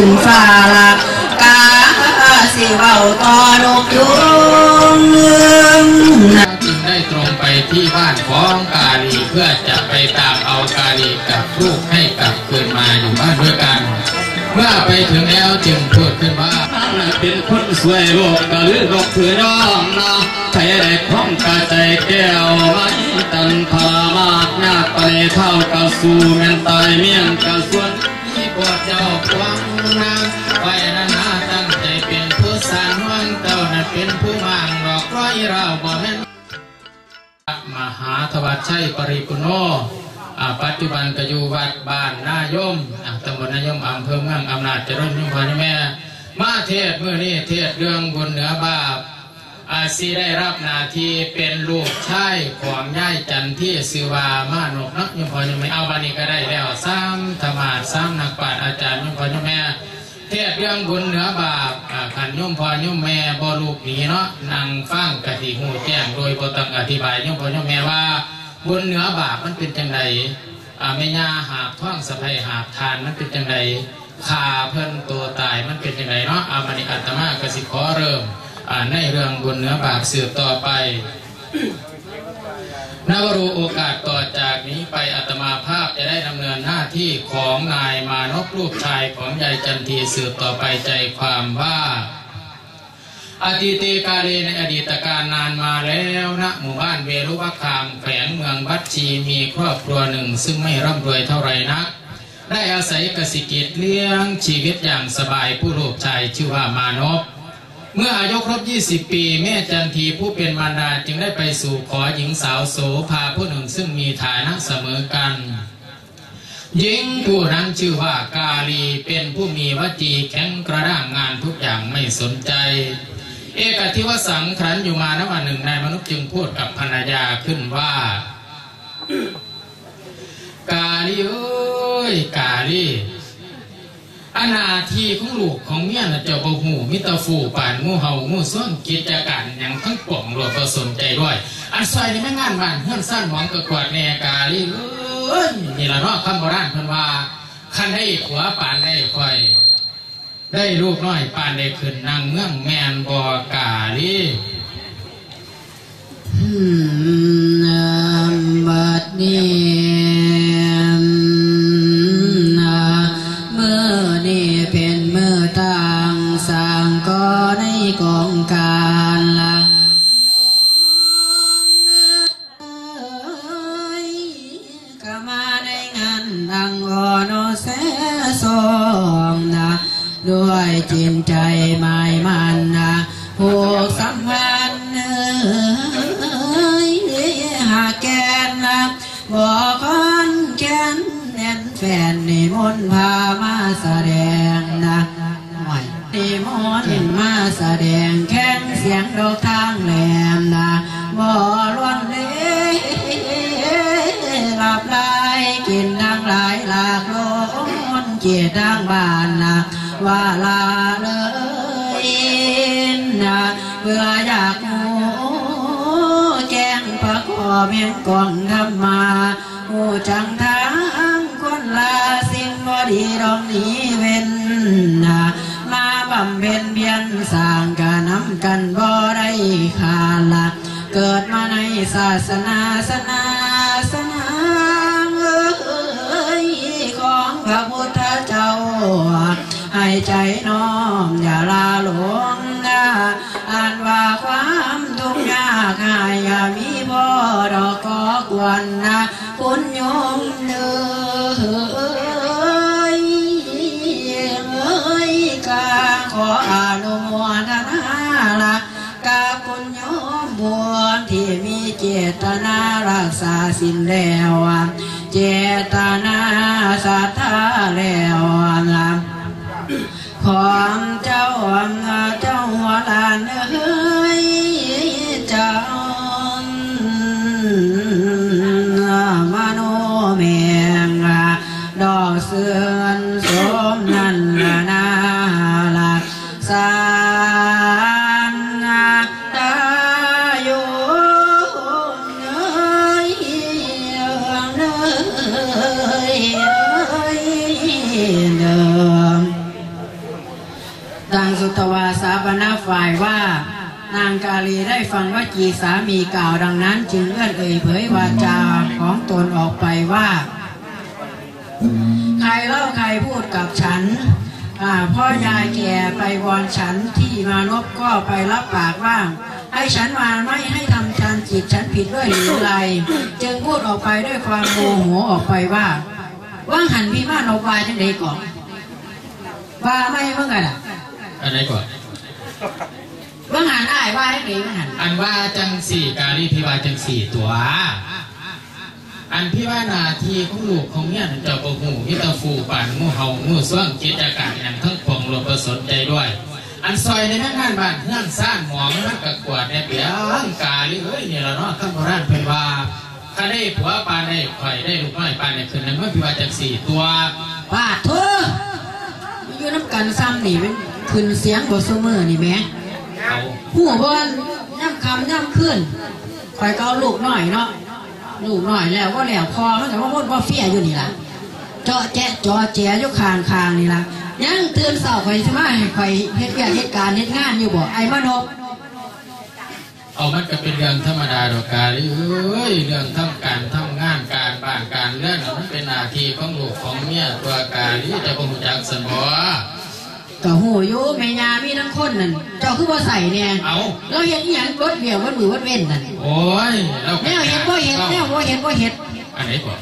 ขึ้นฟ้าละกาสิเว้าต่อนกยุงจึงได้ตรงไปที่บ้านของกาลีเพื่อจะไปตามเอากาลีกับลูกให้กลับคืนมาอยู่บ้านด้วยกัน เมื่อไปถึงแล้วจึงพูดขึ้นว่าเป็นคนสวยโลกก็ลือโลกถือน้องนะใครได้คล้องกระใจแก้วไม่ตันพามากยากไปเท่ากับสู่แม่นตายเมียงกับส่วนที่พวกเจ้าควัง นางไว้นานาตั้งใจเป็นผู้สร้างวังเต้านั้นเป็นผู้มางดอกร้อยเราบ่แม่นมหาธวัชชัยปริปุโนอ่าปัจจุบันก็อยู่วัดบ้านนายมอ่าตำบลนายมอำเภอเมืองอำนาจเจริญยมพานิแม่ มาเทศเมื่อนี้เทศเรื่องบุญเหนือบาป อาซีได้รับหนาทีเป็นลูกชายของย่ายจันที่สือวามานกนักยมพอยมไม่เอาบานี้ก็ได้แล้วซ้ำธรรมาซ้ำนักปราชญ์อาจารย์ยมพอยมแม่เทศเรื่องบุญเหนือบาปอ่าขันยมพอยมแม่บ่ลูกหนีเนาะนั่งฟังกะทิหูแจ้งโดยบ่ต้องอธิบายยมพอยมแม่ว่า บุญเหนือบาปมันเป็นจังไดอ่าแม่ยาหาบท่องสะพายหาบทานมันเป็นจังไดขาเพิ่นตัวตายมันเป็นจังไดเนาะอามานิอัตมากสิขอเริ่ม ในเรื่องบุญเหนือบาปสืบต่อไปนวรูโอกาสต่อจากนี้ไปอาตมาภาพจะได้ดำเนินหน้าที่ของนายมานพลูกชายของยายจันทีสืบต่อไปใจความว่าอดีตกาเลในอดีตการนานมาแล้วณหมู่บ้านเวรุวัคามแขวงเมืองบัดชีมีครอบครัวหนึ่ง ซึ่งไม่ร่ำรวยเท่าไรนัก ได้อาศัยกสิกิจเลี้ยงชีวิตอย่างสบายผู้ลูกชายชื่อว่ามานพ เมื่ออายุครบ 20 ปี แม่จันทีผู้เป็นมารดาจึงได้ไปสู่ขอหญิงสาวโสภาผู้หนึ่งซึ่งมีฐานะเสมอกันหญิงผู้นั้นชื่อว่ากาลีเป็นผู้มีวจีแข็งกระด้างงานทุกอย่างไม่สนใจ เอกทิวสังขรันอยู่มาณวันหนึ่งนายมนุษย์จึงพูดกับภรรยาขึ้นว่า กาลีเอ้ยกาลี อนาทีของลูกของเมียน่ะเจ้าบ่หูมิตรฟูป่านงูเห่างูส้นกิจการอย่างทั้งปวงรวมก็สนใจด้วย อันซอยนี่ไม่งานบ้านเฮือนสั้นหวังกระกวาดแนกาลีเอ้ยนี่ละเนาะคำโบราณเพิ่นว่าคันได้ขวป่านได้ค่อย ได้ลูกน้อยป่านได้ขึ้นนางเมืองแมนบอกาลีอืมบัดนี้ นิมนต์พามาแสดงนะนิมนต์มาแสดงแข่งเสียงดอกทางแหลมนะบ่ล้วนเล่หลับไหลกินดังหลายหลากลนเกียรติดังบานนะว่าลาเลยนะเบื่ออยากหมูแกงปลาคอเมียงกองทำมาหูจังทางคนลา ดีดองนี้เว้นนะมาบำเพ็ญเพียรสร้างการนำกันบ่ได้ขาดละเกิดมาในศาสนาสนาสนาเอ้ยของพระพุทธเจ้าให้ใจน้อมอย่าลาหลงนะอ่านว่าความทุกข์ยากง่ายอย่ามีบ่ดอกก็กวนนะคุณโยมเด้อ ออนุโมทนาละกาคุณโยมบุญที่มีเจตนารักษาสินแล้วเจตนาศรัทธาแล้วนะของเจ้าเจ้าหัวลานเออ สุตวาสาบนาฝ่ายว่า นางกาลีได้ฟังว่าจีสามีกล่าวดังนั้น จึงเอื้อนเอ่ยเผยวาจาของตนออกไปว่า ใครเล่าใครพูดกับฉันพ่อยายแก่ไปวอนฉันที่มานพก็ไปรับปากว่าให้ฉันมาไม่ให้ทำชันจิตฉันผิดด้วยหรือไร จึงพูดออกไปด้วยความโมโหออกไปว่าว่างหันพี่มานพวาจังไดก่อนว่าไม่เมื่อไงล่ะ อันไหนก่อนว่างหันอ้ายว่าให้ดีว่างหันอันว่าจังสี่กาลีพิวาจังสี่ตัว อันพี่ว่านาทีของลูกของเนี่ยนั่นเจ้าประหูมิตรฟูป่านงูเห่างูส่วงกิจการอย่างทั้งปวงรวมประสนใจด้วย อันซอยในแม่งานบ้านเพื่อนสร้างหมองมันกะกวาดในเปียงกาลีเอ้ยเนี่ยละเนาะท่านโบราณเพิ่นว่าถ้าได้ผัวปานได้ข่อยได้ลูกน้อยปานได้ขึ้นในเมื่อพี่ว่าจังสี่ตัวว่าเธออยู่น้ำกันซ้ำนี่เป็น ขึ้นเสียงบทสมือนี่แหม่เอาหัวบอลย่ำคำย่ำขึ้นคอยก็เอาลูกหน่อยเนาะลูกหน่อยแล้วก็แล้วพอมันแต่ว่าพูดว่าเฟียอยู่นี่ล่ะเจาะแจ๊ะจอแจ๊อยู่คางคางนี่ล่ะยังเตือนเสาคอยใช่ไหมคอยเฮ็ดเวียกเหตุการณ์เฮ็ดงานอยู่บ่ไอ้มานพเอามันก็เป็นเรื่องธรรมดาดอกกาลีเอ้ยเรื่องทำการทำงานการบ้านการเรื่องน่ะมันเป็นหน้าที่ของลูกของเมียตัวกาลีจะบ่รู้จักสนบ่ ก็หูอยู่แม่ยามีน้ำข้นนั่นเจ้าคือว่าใส่เนี่ยเอาเราเห็นอหย่างรถเบียววัดมือวัดเว้นนั่นโอ้ยเราแนวเห็ดบ่เห็ดแนวบ่เห็ดบ่เห็ดอันไหนก่อน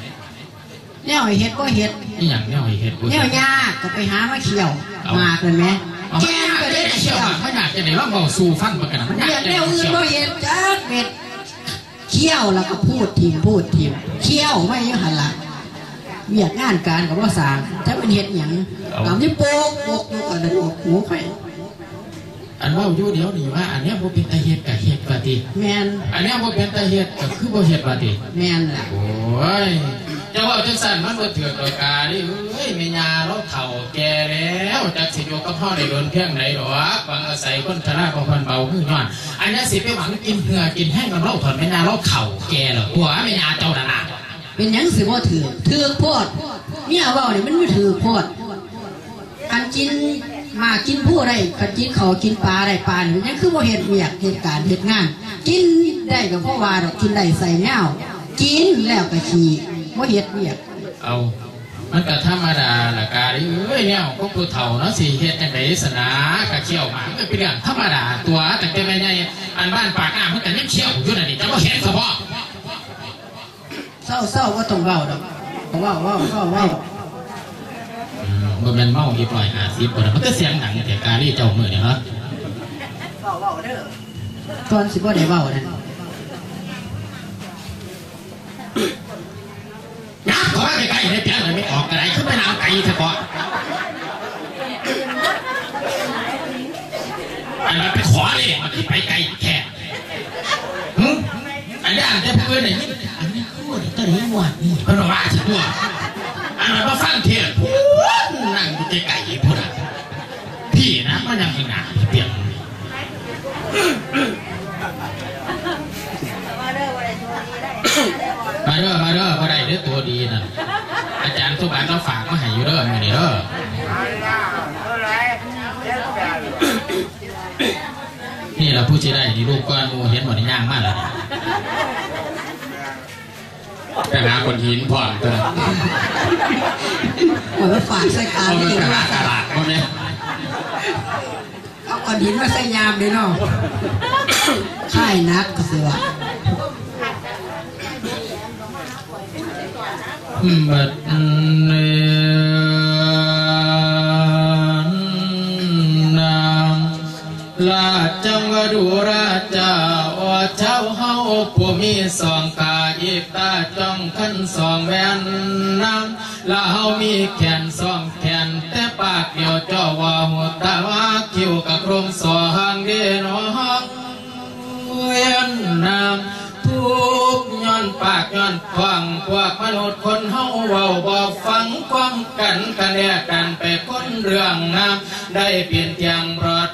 แนวเห็ดบ่เห็ดนี่อย่างแนวเห็ดบุญแนวยากก็ไปหามาเขี่ยวมากเลยไหมเอาแกไม่นอยากก็จะได้ได้เขี่เชี่ยยววไม่อยากจะได้ว่าเบาสู่ฟังประกันมันอยากเรียกจะแนได้วอื่นเชี่ยวบ่เห็ดจักเม็ดเขี่ยวแล้วก็พูดทีมพูดทีมเขี่ยวไม่อยังหันหลัง เวียกงานการกับว่าสร้างถ้าเป็นเห็ดหยังตามที่โปกโปกอยู่กันเลยโปกหูไข่อันว่าอยู่เดี๋ยวนี่ว่า อันเนี้ยบ่เป็นตาเห็ดกับเห็ดปฏิแมนอันเนี้ยบ่เป็นตาเห็ดก็คือบ่เห็ดปฏิแมนล่ะโอ้ยจะว่าจังสั่นมันบ่เถื่อนดอกกาดิเอ้ยแม่ยาเราเฒ่าแก่แล้วจักสิอยู่กับพ่อได้โดนเพียงไหนดอกบางอาศัยคนชราของเพิ่นเบาคือย้อนอันนี้สิไปหวังกินเหือกินแห้งกับเราถอนแม่ยาเราเฒ่าแก่แล้วตัวแม่ยาเจ้านั่นน่ะ เป็นยังสิบ่ถือถือโพดเนี่ยเว่าเนี่ยมันไม่ถือโพดอันกินมากินผู้ได้กันกินเขากินปลาได้ปลาเนี่ยคือบ่าเห็ดเวียกเหตุการณ์เหตุงาน กินได้กับพ่อว่าดอกกินได้ใส่แนวกินแล้วก็ขี่บ่เห็ดเวียกเอา มันก็ธรรมดาละกาดิเอ้ยเนี่ยพวกผู้เฒ่าเนาะสิเฮ็ดจังไดสนากะเขี่ยวมาก็เป็นเรื่องธรรมดาตัวแต่แต่แม่ใหญ่อันบ้านปากน้ำมันก็ยังเขี่ยวอยู่นั่นนี่จะบ่เห็นเฉพาะ เศร้าเศร้าก็ต้องเว้าดอกเว้าเว้าเว้าเว้าอืมบ่แม่นเมาอีกร้อยห้าสิบคนน่ะมันก็เสียงดังแต่กาดิเจ้ามือเนี่ยเนาะตอนสิบ่ได้เว้านั่นยักษ์ขอไปไกลๆให้เปียกเลยไม่ออกกระไรขึ้นไปน้ำไก่เถอะก่อนอันนั้นไปขอเลยมันสิไปไกลแค่หึอันนี้อ่านแต่เพื่อนเนี่ยอันนี้พูด ตอนนี้หวดนี่เพราะว่าสิตัวอันนั้นมาฟังเทศน์พูดนั่งอยู่ไกลๆพูดอะพี่นะมันยังหนาเปียกมาเด้อมาเด้อมาได้เด้อตัวดีนะอาจารย์ทุกอันเราฝากมาให้อยู่เด้อมื้อนี้เด้อนี่เราผู้ที่ได้นี่ลูกก้อนมูเห็นหมดในย่างมากแล้ว ไปหาคนหินผ่อนตัวเอาไปฝากใส่กาเอารไปนี่กระว่าลาตลาดพวกนี้เอาก้อนหินมาใส่ยามเลยเนาะค่ายนักก็เสือบัดนี้นางลาดจังหวดูราชาว่าเจ้าเฮาผู้มีสอง สองแวนนำลาเฮามีแขนสองแขน แต่ปากเดียวจ้อว่าหัวตาว่าคิ้วกับกรมสอหางเดนองเวียนนามทุกย้อนปากย้อนควังพวกมนุษย์คนเฮาเว้าบ่ฟังความกันกันแยกกันไปคนเรื่องน้ำได้เปลี่ยนเทียงรอด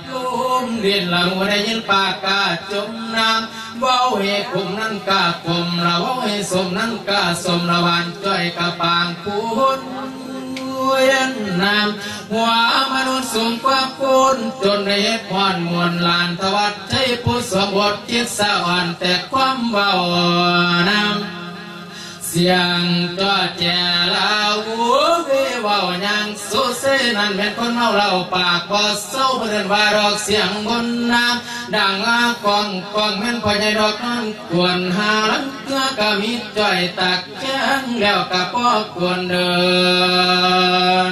มเรียนเราได้ยินปากกาจมน้ำเว้าให้คุมนั้นกาคมเราเว้าให้สมนั้นกาสมระวันจ้อยกะปางคุณยนนน้ำหัวมนุษย์สูงกว่าคุณจนได้เฮ็ดพรมวลลานทวัดใช้ผู้สมบทคิดสะอ่อนแต่ความเบาน้ำ เสียงก็แจลาวูเวเวายังสุเซนั่นเป็นคนเมาเหล้าปากบ่เศร้าเพื่อนว่าดอกเสียงบนน้ำดังอากองกองแม่นพอใจดอกนั่นกวนหาลังเกลือก็มีจ่อยตักแข้งแล้วก็พอควรเดิ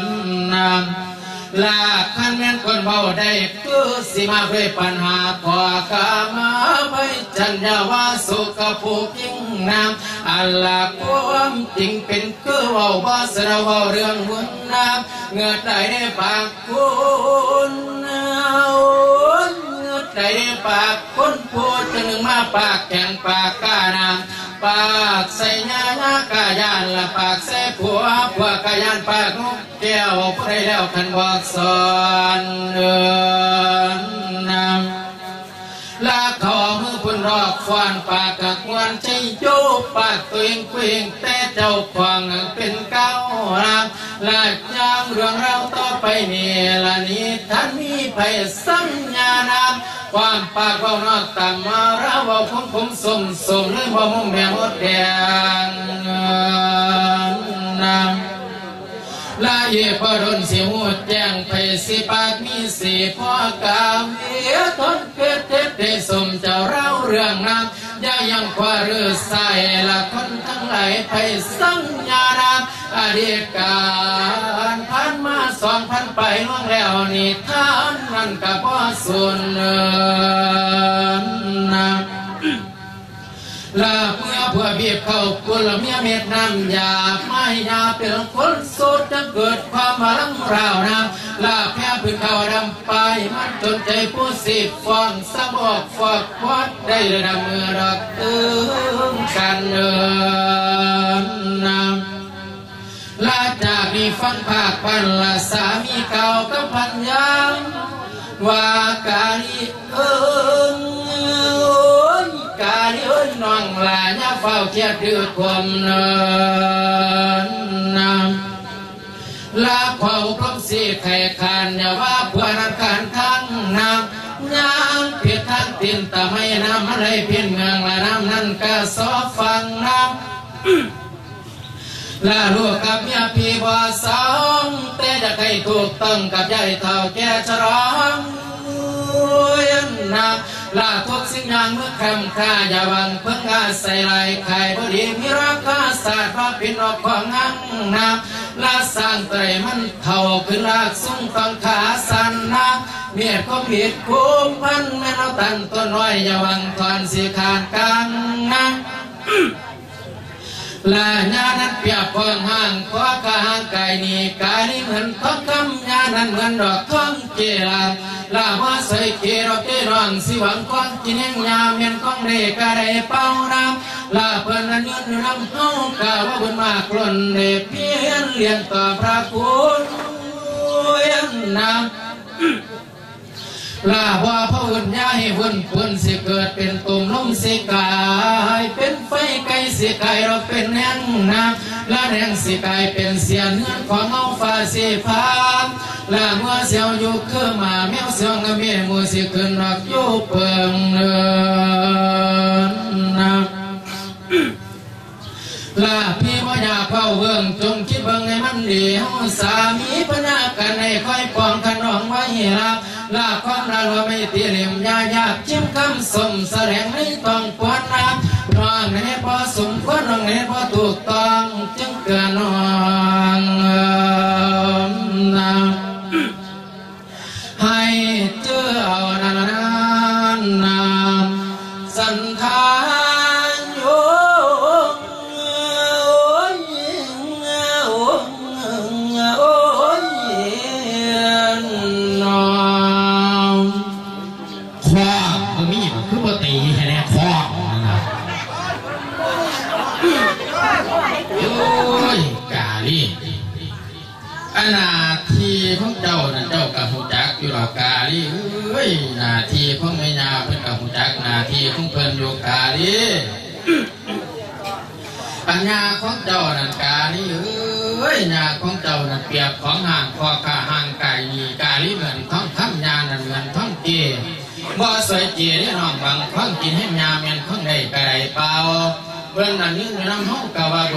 นน้ำ ลาคันแม่นคนเบาได้คือสิมาเพื่อปัญหาขอกามาไปจันยาว่าสุขภูกยิ่งนามอัลลาความจริงเป็นคือเว่าบ่สระเว่าเรื่องหุ่นน้ำเงือใจได้ปากคุณเงือใจได้ปากคนพูดจะหนึ่งมาปากแข็งปากกานาม ปากใส่ญาญากายานละปากใส่ผัวผัวกายานปากนกแก้วผู้ใดแล้วคันบอกสอนเดินนำลาขอมือพุ่นรอกฟอนปากกักวันใจโยปากตัวเองเกวงแต่เจ้าฟังเป็นเก้าลาม ลาจางเรื่องเราต่อไปนี่ละนี้ท่านมีไปสัญญานามความปากเว้านอกตามมาเราว้าผมผมสมสมเลยบ่มุมแมวดแดงนำลาเยพอดนสิหูแจ้งไปสิปากมีสีพ่อกาเอียทนเกิดเทศได้สมเจ้าเราเรื่องนำ ยายังควาเรือใส่ละคนทั้งหลายไปสัญญานำอดีตการผ่านมาสองพันไปล่วงแล้วนี่ท่านนั่นก็บ่ส่วนเนินนำลาเมื่อเพื่อบีบเข้ากุลเมียเม็ดน้ำยาไม่ยาเป็นคนสุดจะเกิดความมาลังราวน้ำ ลาแพ้พื้นเขาดำไปมันจนใจผู้สิบฟองสะบอกฟอกพอดได้เลยนะเมื่อรักตึงกันเนินนำลาจากนี้ฟังภาคปันละสามีเก่ากับพันยังว่ากาลีเอิงกาลีเอิงน้องลาญาเฝ้าเทียบดื้อความเนินนำ ลาเผาพร้อมสีไข่คานอย่าว่าเพื่อนักการทั้งนำยางเพียรทั้งตินตะไม่น้ำอะไรเพียนเมืองละน้ำนั่นก็สอฟังน้ำลาลูกกับเมียพี่บ่สองแต่จะใครถูกต้องกับยายเท่าแก่ฉลองยันนา ลาทุกสิ่งอย่างเมื่อคำค่าอย่าวังเพิ่งอาศัยไหลไข่บ่ดีมีราคาศาสตร์ว่าเป็นรอกของงังนาลาสร้างไตรมันเท่าขึ้นลากสุ่งฟังขาสันนาเมียก็มีดคุ้มพันแม่นเอาตันตัวน้อยอย่าวังทอนสิขาดกลางนะ ลาญานันเปียบพองห่างขวากะห่างกายนี้กายนี้เหมือนทองคำญานันเหมือนดอกทองเจลาลาว่าใส่เกดอกเกรองสิหวังความกินแห่งยามเมียนของเรกะได้เป้าน้ำลาเพิ่นนั้นยืนนำเฮากะว่าเพิ่นมากล้นเดเพียนเลี้ยงต่อพระคุณเวียนำ ลาว่าพระอุ่นย้ายหุ่นปุ่นสิเกิดเป็นตุ่มลมสิกาย เป็นไฟไก่สิกายเราเป็นแห่งน้ำและแห่งสิกายเป็นเสียนเนื้อของเอาฟ้าสีฟ้าลาเมื่อเสียวอยู่คือมาแมวเสียงกับเมียมูสิขึ้นรักอยู่เปิงเนินน้ำลาพี่ว่าอยากเข้าเบิ่งจงคิดเบิ่งให้มันดีเฮาสามีพญากันให้ค่อยปองขนองไว้รับ ลาความรักว่าไม่ตีเหลี่ยมยายากจิ้มคำสมแสดงให้ต้องปวดรับน้องให้พอสมควรน้องให้พอถูกต้องจึงเกินน้อง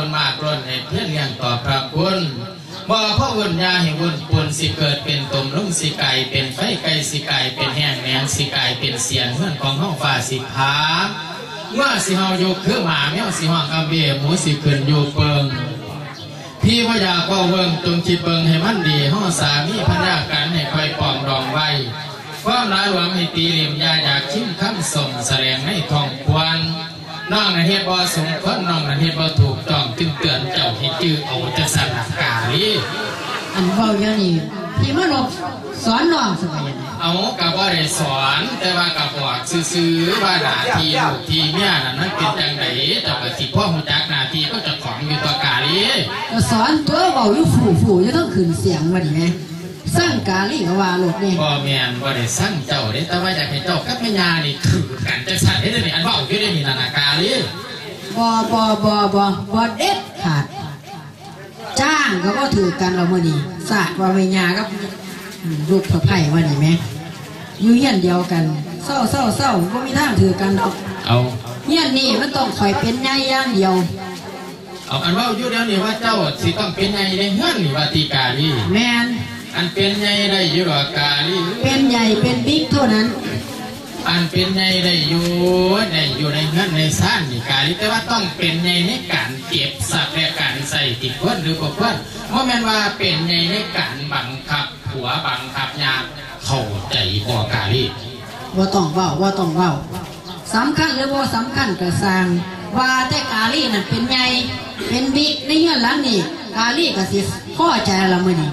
นมากล้นให้เพื่อนเลี้ยงต่อพระคุณบ่พ่อวุ่นยาให้วุ่นปุนสิเกิดเป็นตมลุ่งสิไก่เป็นไฟไก่สิไก่เป็นแห้งแมงสิไก่เป็นเสียนเพื่อนของห้องฟ้าสิพาเมื่อสิเฮาอยู่คือหมาแมวสิห้องกำเบียหมูสิขึ้นอยู่เปิงพี่พ่อยากก็เวิงจงคิดเบิงให้มันดีห้องสามีพันยากันให้คอยปองรองไว้ความร้ายหวังให้ตีเหลี่ยมยาอยากชิมคำส่งแสดงให้ทองควร น้องนะเฮ็ดบ่สมควรน้องนะเฮ็ดบ่ถูกต้องจึงเตือนเจ้าให้จื้อเอาจะสนับกาลีอันเว้าอย่างนี้พี่มานพสอนน้องสมัยนี้เอากับว่าได้สอนแต่ว่ากับบอกซื่อๆว่าหน้าที่ลูกที่เมียนั่นมันเป็นจังไดเจ้าก็สิพ่อหูจักหน้าที่ก็เจะของอยู่ตัวกาลีก็สอนตัวเว้าอยู่ฟูฟูๆจะต้องขึ้นเสียงว่านี่แหม สร้างกาลีก็ว่าโลดนี่พ่อแม่นบ่ได้สั่งเจ้าเด้แต่ว่าอยากให้เจ้ากับแม่ยานี่คือกันจังซั่นเด้อนี่อันเว้าอยู่ได้นี่นานาการนี่บ่บ่บ่บ่บ่เด็ดขาดจ้างก็บ่ถือกันเรามื้อนี้ศาสตร์ว่าแม่ยากับอืมลูกสะใภ้ว่านี่แหมอยู่เฮียนเดียวกันเศร้าเศร้าเศร้าบ่มีทางถือกันดอกเอาเฮียนนี่มันต้องคอยเป็นใหญ่อย่างเดียวเอาอันเว้าอยู่เดี๋ยวนี้ว่าเจ้าสิต้องเป็นไงในเฮือนนี่ว่าติกานี่แมน อันเป็นไงได้อยู่หรอกกานี่เป็นใหญ่เป็นบิ๊กเท่านั้น อันเป็นไงได้อยู่ได้อยู่ในเฮือนในซ่านนี่กานี่แต่ว่าต้องเป็นไงในการเก็บทรัพย์และการใส่ติดคนหรือบ่คนบ่แม่นว่าเป็นไงในการบังคับผัวบังคับยามเข้าใจบ่กานี่ว่าต้องเว้าว่าต้องเว้าสำคัญหรือว่าสำคัญก็สร้างว่าแต่กาลีนั่นเป็นใหญ่เป็นบิ๊กในเฮือนหลังนี่กาลีก็สิพอใจละมื้อนี้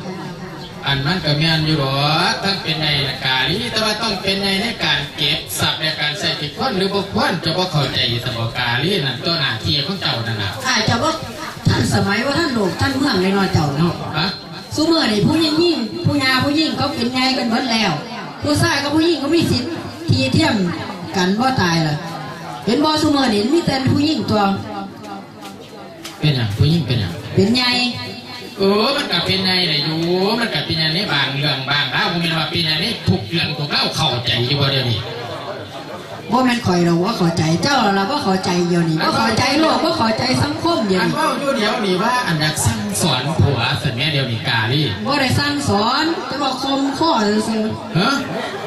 อันนั้นก็แม่นอยู่หรอกทั้งเป็นในการนี้แต่ว่าต้องเป็นในในการเก็บทรัพย์ในการใส่ติดคนหรือบุคคลจะบ่เข้าใจสมการนี้นั่นตัวหน้าที่ของเจ้านั่นน่ะอาจจะว่าท่านสมัยว่าท่านโลกท่านเมืองในน้อยเจ้าเนาะฮะซุมื้อนี่ผู้หญิงยิ่งผู้ยาผู้หญิงเขาเป็นใหญ่กันหมดแล้ว ผู้ชายกับผู้หญิงก็มีสิทธิ์ที่เทียมกันบ่ตายล่ะเห็นบ่ซุมื้อนี่มีแต่ผู้หญิงตัว เป็นอย่างผู้หญิงเป็นอย่างเป็นใหญ่ เออมันก็เป็นในได้อยู่มันก็เป็นอย่างในบางเรื่องบางราวบ่แม่นว่าเป็นอย่างในทุกเรื่องทุกราวเข้าใจอยู่บ่เดี๋ยวนี้บ่แม่นข่อยเราว่าเข้าใจเจ้าเราว่าเข้าใจเดี๋ยวนี้ว่าเข้าใจโลกว่าเข้าใจสังคมเดี๋ยวอันนี้เว้าอยู่เดี๋ยวนี้ว่าอันอยากสั่งสอนผัวสันแม่เดี๋ยวนี้กาลี่บ่ได้สร้างสอนแต่ว่าคมข้อซื่อฮะ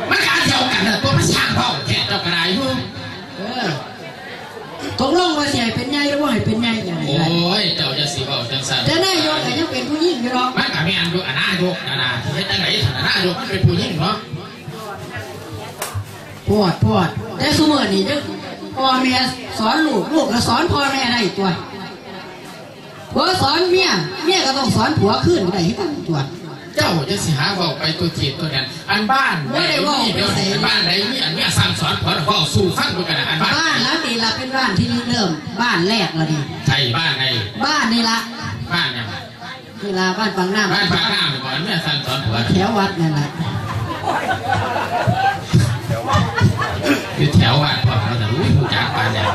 มันกาเดียวกันน่ะตัวมันช่างเว้าแค่เจ้ากระไรอยู่ๆเออตกลงว่าสิให้เป็นใหญ่หรือว่าให้เป็นใหญ่อย่างไรโอ้ยเจ้าจะสิเว้าจังซั่นแต่นายกก็ยัง เป็นผู้หญิงอยู่หรอกมันก็แม่นอยู่อนนายกนะนะที่เฮ็ดจังได๋อนนายกมันเป็นผู้หญิงเนาะปวดปวดแต่ซุมื้อนี้เด้อพ่อแม่สอนลูกลูกก็สอนพ่อแม่ได้ตัวผัวสอนเมียเมียก็ต้องสอนผัวขึ้นได้ให้กันตัวเจ้าจะสิหาเว้าไปตัวจีบตัวนั้นอันบ้านบ่ได้เว้าเดี๋ยวนี้บ้านไหนมีอันเนี้ยสั่งสอนพอเว้าสู่ฟังดูกันนะอันบ้านบ้านหลังนี้ล่ะเป็นบ้านที่เริ่มบ้านแรกแล้วนี่ใช่บ้านไหนบ้านนี่ล่ะบ้านเนี่ย เวลาบ้านปังน้ำบ้านปากน้ำก่อนเนี่ยสั่งสอนผัวแถววัดนั่นแหละอยู่แถววัดพอเราจะรู้ผู้จักบ้านเนี่ย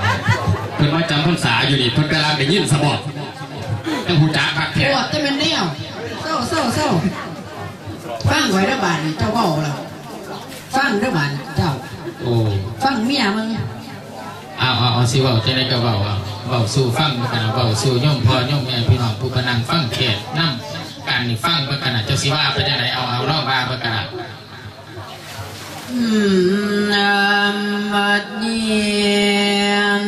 เพิ่นมาจำพรรษาอยู่นี่เพิ่นกำลังได้ยินสมบต้องผู้จักพักปแท้วดแต่เป็นแนวเศร้าเศร้าเศร้าฟังไว้ระบาดนี่เจ้าเบ้าเราฟังระบาดเจ้าโอ้ฟังเมียมึงเอาเอาเอาสิเว้าจะได้ก็เว้าเอา เว้าสู่ฟังเหมือนกันนะเว้าสู่โยมพ่อโยมแม่พี่น้องผู้พนังฟังเทศน์นำการนี่ฟังเมื่อนกันนะเจ้าสิว่าไปจังไหนเอาเอาล่าว่าเมื่อนกันนะนามัดเนียน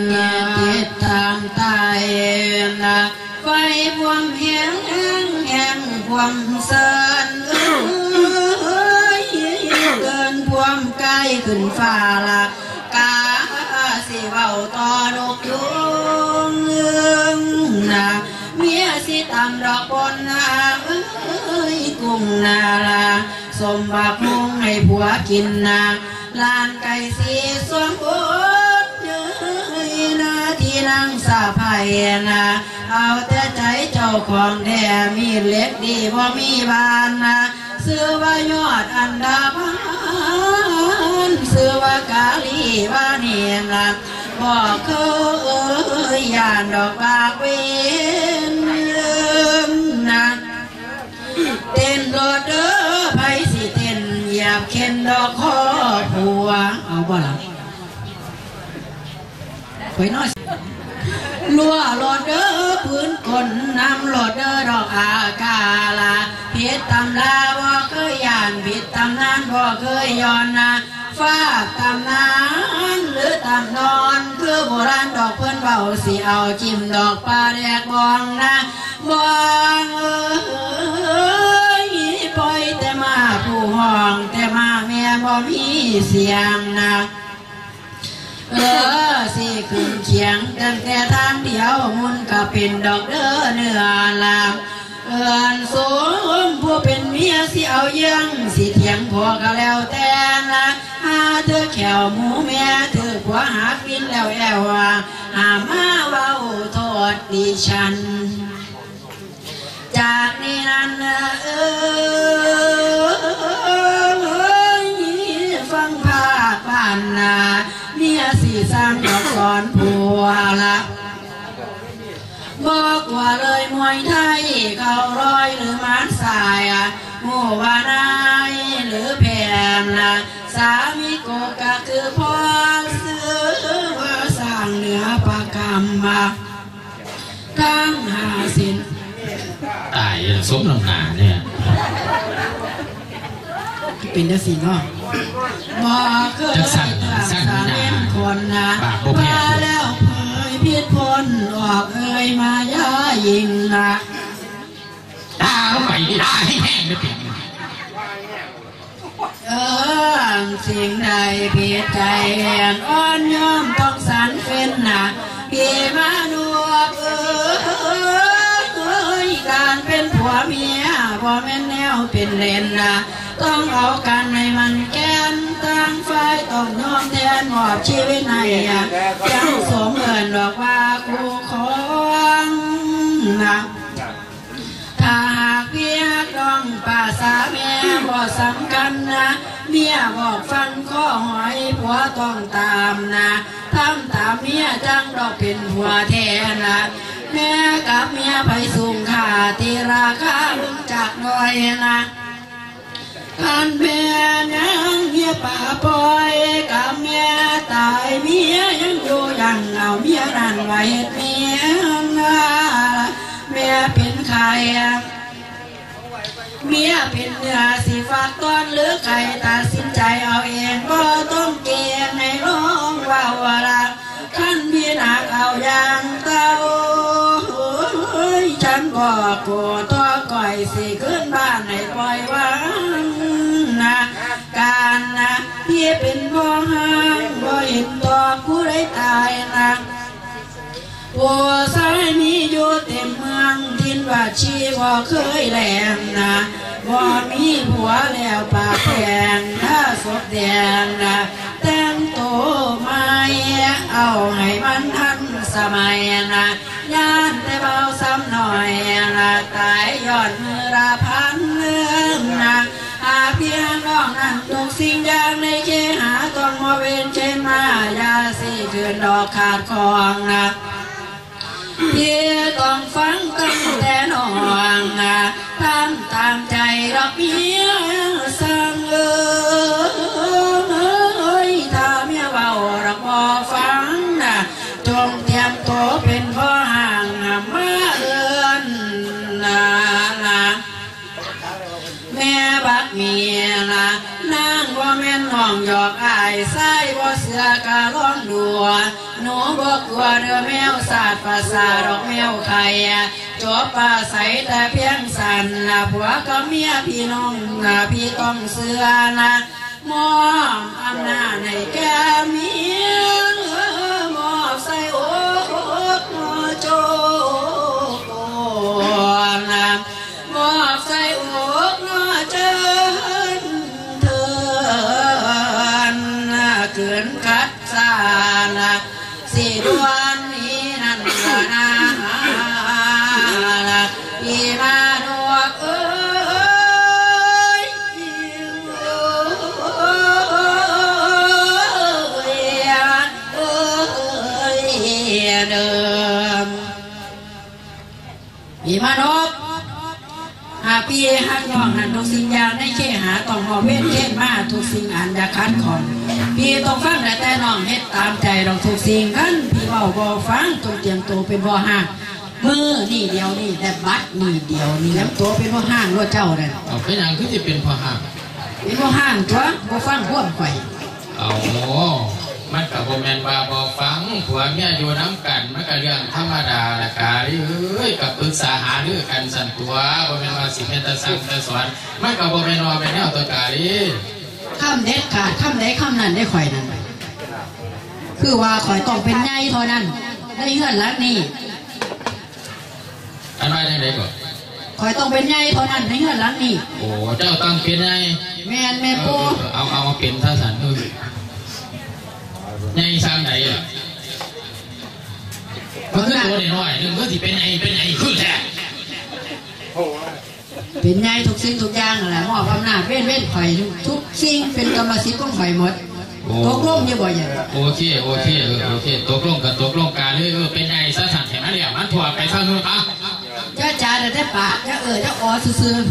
ทิศทางใต้นะไฟพวมแหงแห้งแห้งพวมเสินเอ้ยเกินพวมไกล้ขึ้นฟ้าละกาสิเว้าต่อนกยุ งนะเมียสิตำดอกบนนาเอ้ยกุ้งนาลาสมบักมุงให้ผัวกินนาลานไก่สีสวมโอ๊ตเย้ยนาที่นั่งสาภายนาเอาแต่ใจเจ้าของแท้มีเล็กดีบ่มีบานนาซื้อว่ายอดอันดาพันซื้อว่ากาลีว่าเนียนล พ่อก็อยยานดอกบากเวนลืมนะเต้นรดเด้อไปสิเต้นหยาบเข็นดอกคอผัว เอาบ่ล่ะไปน้อยลัวหลอดเด้อพื้นคนน้ำหลอดเด้อดอกอากาลาเพชรตำลาบ่เคยยานผิดตำนานบ่เคยย้อนนะฟ้าตำนานหรือตำนอง ราณดอกเพิ่นเบาสิเอาจิ้มดอกปลาแดกบองนะบองเอ้ยปล่อยแต่มาผู้ห้องแต่มาแม่บ่มีเสียงนะเออสิขึ้นเขียงตั้งแต่ทางเดียวมุนก็เป็นดอกเด้อเนื้อลามเอินสมผู้เป็นเมียสิเอาเยังสิเถียงพอก็แล้วแต่ละ เธอแขวหมูแม่เธอผัวหากินแล้วแอวหามาเว้าโทษดิฉัน จากนี้นั้นเออฟังภาคบ้านนาเมียสีสร้างดอกสอนผัวละบอกว่าเลยมวยไทยเขาร้อยหรือมัดสายอะหมู่วานายหรือแพมนะ สามีโกก็คือพ่อซื้อว่าสร้างเหนือประกรรมมาทั้งหาสินตายแล้วสมน้ำหนาเนี่ยเป็นจังสีเนาะบ่เคยจังสั่นสั่นสาหนาเล่นคนนะปากบ่แพ้มาแล้วเผยพิษพลออกเอ่ยมาย่ายิงนะตาลงไปนี่ได้แห้งไม่เปลี่ยน เออสิ่งใดเพียใจแห่งอ่อนย่อมต้องสันเป็นหนักพี่มาดูเอ้ยการเป็นผัวเมียบ่แม่นแนวเป็นเลนนะต้องเอากันในมันแกนตั้งไฟต้องยอมแทนมอบชีวิตให้อะยังสมเอินดอกว่า สำคัญนะเมียบอกฟังข้อหอยผัวต้องตามนะทำตามเมียจังดอกเป็นผัวแทนนะแม่กับเมียไปสูงค่าที่ราคาลงจากน้อยนะอันแม่ยังเมียป่าปล่อยกับแม่ตายเมียยังอยู่ยังเอาเมียนั่นไว้เมียนะแม่เป็นใครอะ เมียเป็นเนื้อสีฝากต้อนหรือใครตัดสินใจเอาเองก็ต้องเกงให้ร้องว่าวรักขั้นพี่นักเอาอย่างเต้าเฮ้ยฉันบอกโกตัวก่อยสิขึ้นบ้านให้ปล่อยวางนะการนะพี่เป็นพ่ห้างบ่เห็นตัวผู้ใดตายนะผัวสายมี ว่าชีบ่เคยแหลมนะบ่มีผัวแล้วปากแข็งถ้าสดแดงนะแต่งโตวไม่เอาให้มันทันสมัยนะย่านแต่เบาซ้ำหน่อยนะตายย้อนมือราพันเรื่องนะอาเพียงน้องนั้นทุกสิ่งอย่างในเคหาต้องมาเวนเช่นมายาสีเกินดอกขาดคองนะ พี่ต้องฟังตั้งแต่น้องนะตามตามใจรักเมียสั่งเอ้ยถ้าเมียเบารักบ่ฟังนะจงเตรียมตัวเป็นพ่อห่างมาเอือนนะนะแม่บักเมียละนางว่าแม่นห้องหยอกอายไส้บ่เสือกะร้องดัว บ่กลัวเด้อแมวสาดภาษาดอกแมวไข่จบปลาใสแต่เพียงสันนะผัวกับเมียพี่น้องนะพี่ต้องเสือนะมอบอำนาจให้แกเมียมอบใส่อกมอโจนะ สิบวันนี้นั่นนาละพี่มาดวกเอ้ยเดิมพี่มานพหาปีห้าย่องหันทุกสิ่งอย่างในเชหาต้องหอเวทเช่นมาทุกสิ่งอันดาคัดขอน พี่ต้องฟังแต่แต่น้องเฮ็ดตามใจเราทุกสิ่งกันพี่เบาบ่ฟังจงเตรียมตัวเป็นบ่ห่างมือนี่เดียวนี่แต่บัตรนี่เดียวนี่แล้วตัวเป็นบ่ห่างรถเจ้านั่นเอาเป็นอย่างคือจะเป็นพอหักเป็นบ่ห่างตัวบ่ฟังความข่อยเอามันกับโบแมนบาบอฟังผัวเมียอยู่น้ำกันมันก็เรื่องธรรมดาละกาเอ้ยกับปรึกษาหารือกันสันตัวโบแมนว่าสิเมตตาสั่งแต่สอนมันกับโบแมนว่าเป็นแนวตัวกา ลีคำเด็ดขาดคำใดคำนั้นได้ข่อยนั่นคือว่าข่อยต้องเป็นใหญ่เท่านั้น ได้เฮือนหลังนี้อันว่าจังไดก่อนข่อยต้องเป็นใหญ่เท่านั้นในเฮือนหลังนี้โอ้เจ้าต้องเป็นไงแม่นแม่เอปูอเอาเอามาเป็นท่าสันเออไงสร้างไหนอะมันคือตัวน้อยๆนึงก็สิเป็นไงเป็นไงคือแท้ เป็นใหญ่ทุกสิ่งทุกอย่างนั่นแหละมอบอำนาจเว้นเว้นข่อยทุกสิ่งเป็นกรรมสิทธิ์ของข่อยหมดตกลงอยู่บ่อย่างโอเคโอเคเออโอเคตกลงกันตกลงกันเลยเออเป็นไงซะสันเห็นไหมเนี่ยมันถั่วไปข้างนู้นอะจ้าจ่าแต่ได้ปากจ้าเออจ้าอ๋อซื่อๆ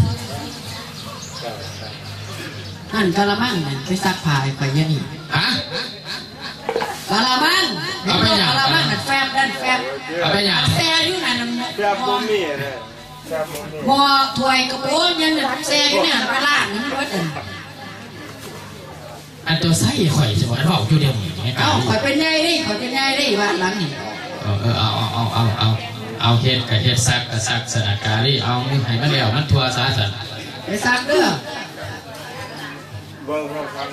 นั่นกะละมังนั่นไปซักผ้าให้ข่อยอยางนี่ฮะ กะละมังเอาไปหยัง กะละมังนั่นแฟบนั่นแฟบเอาไปหยังแซ่อยู่นั่นน่ะ แบบบ่มีเลยแบบบ่มีบ่ถ้วยกระโปรงยังนั่นแซ่อยู่นั่นไปล้างนั่นเบิดนั่นอันตัวไส้ข่อยสมองบอกอยู่เดียวนี้ไงกัเอ้านข่อยเป็นใหญ่ดิข่อยเป็นใหญ่ดิบ้านหลังนี่เออเออเอาเอาเอาเอาเอาเอาเฮ็ดกับเฮ็ดซักกับซักสนากาลีเอามึงให้มันแล้วมันทั่วซะสันไปซักเด้อเบิ่งครับ